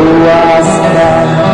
was hatimu